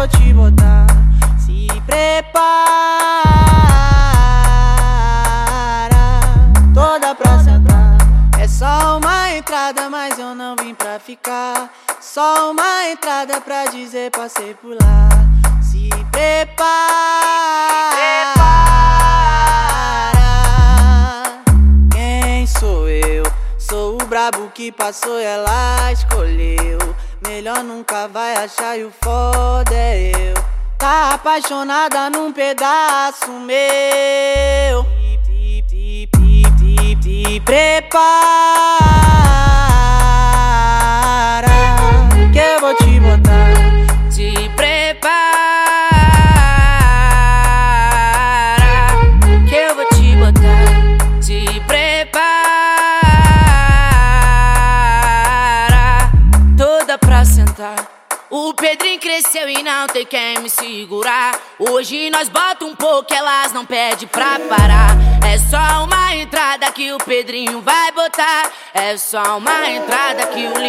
vou te botar. Se prepara, toda pra sentar. Tá. É só uma entrada, mas eu não vim pra ficar. Só uma entrada pra dizer passei por lá. Se prepara. Quem sou eu? Sou o brabo que passou, ela escolheu. Melhor nunca vai achar e o foda é eu. Tá apaixonada num pedaço meu. Prepara O Pedrinho cresceu e não tem quem me segurar. Hoje nós bota um pouco, elas não pede pra parar. É só uma entrada que o Pedrinho vai botar. É só uma entrada que o